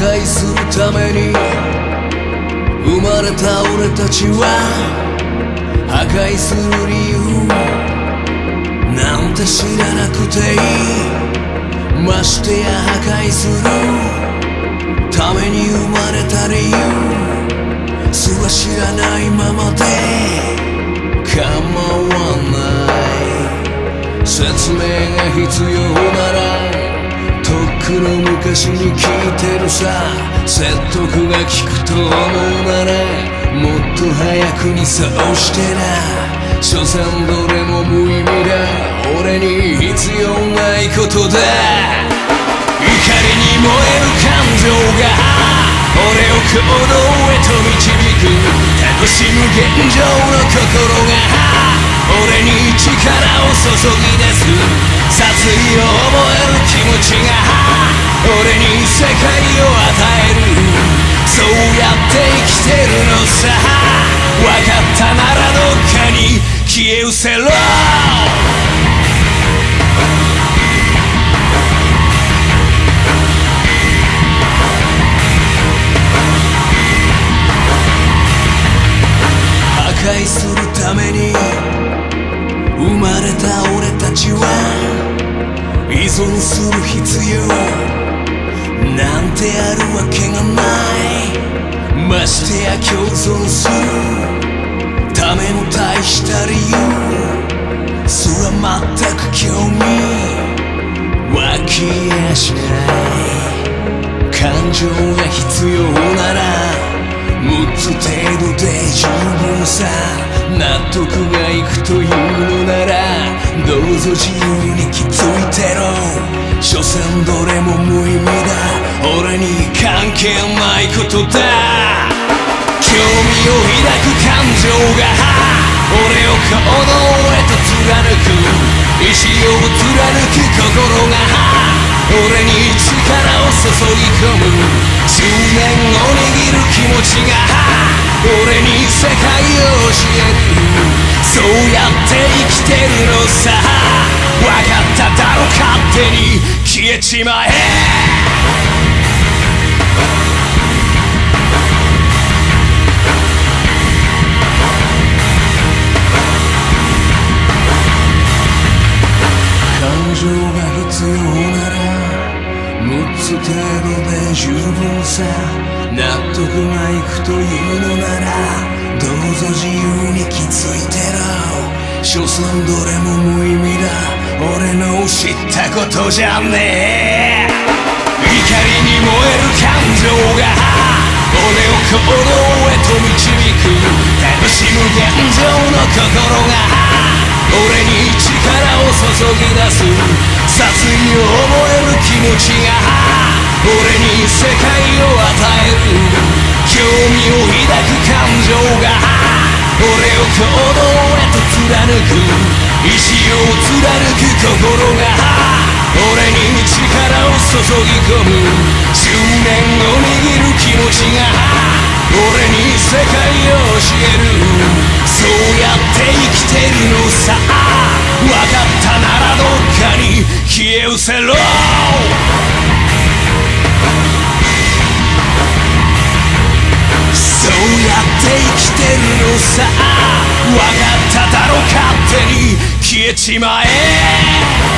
解するために生まれた俺たちは破壊する理由なんて知らなくていいましてや破壊するために生まれた理由すら知らないままで構わない説明が必要ならくの昔に聞いてるさ。説得が効くと思うならもっと早くにそうしてな。所詮どれも無意味だ。俺に必要ないことだ。怒りに燃える感情が俺を行動へと導く。楽しむ現状の心が俺に力を注ぎ出す。殺意を覚える気持ちがに世界を与える。そうやって生きてるのさ。分かったならどっかに消え失せろ。破壊するために生まれた俺たちは依存する必要。なんてあるわけがないましてや共存するための大した理由。すら全く興味湧きやしない。感情が必要なら6つ程度で十分さ。納得がいくというのならどうぞ自由に気づ俺に力を注ぎ込む執念を握る気持ちが俺に世界を教える。そうやって生きてるのさ。分かっただろ勝手に。消えちまえ。6つ程度で十分さ納得がいくというのならどうぞ自由に気づいてろ。所詮どれも無意味だ俺の知ったことじゃねえ。怒りに燃える感情が俺を行動へと導く。楽しむ現状の心が俺に力を注ぎ出す。殺意を覚える気持ちが世界を与える興味を抱く感情が。俺を行動へと貫く意志を貫く心が。俺に力を注ぎ込む執念を握る気持ちが。俺に世界を教えるそうやって生き生きてるのさ。分かっただろ勝手に消えちまえ。